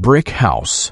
brick house.